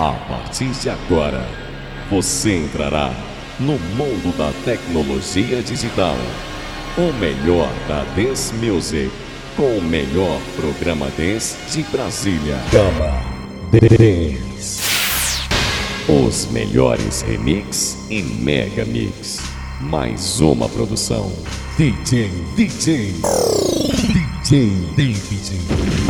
A partir de agora, você entrará no mundo da tecnologia digital. O melhor da Dance Music, com o melhor programa Dance de Brasília. Gama Dance. Os melhores remix e mega mix. Mais uma produção. DJ, DJ, DJ, DJ.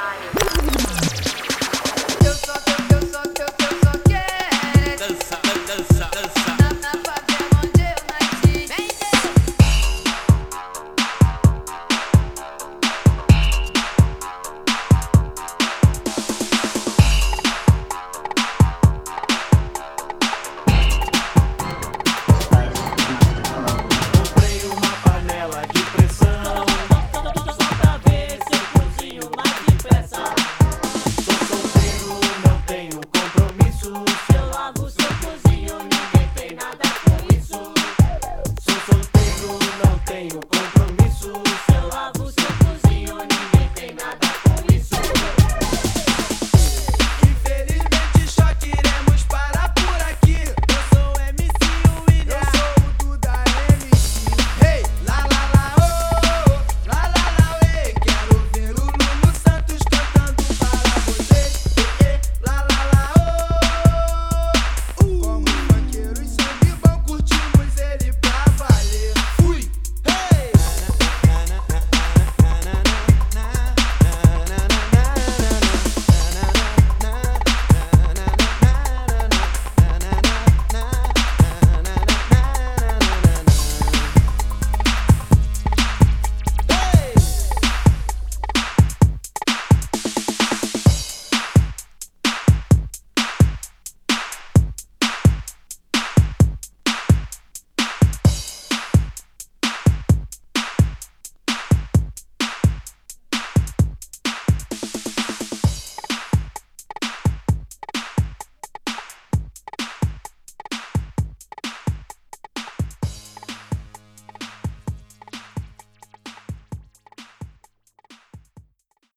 Solidário.